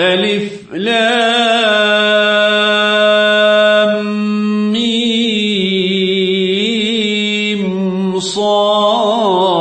ألف لام ميم صاد.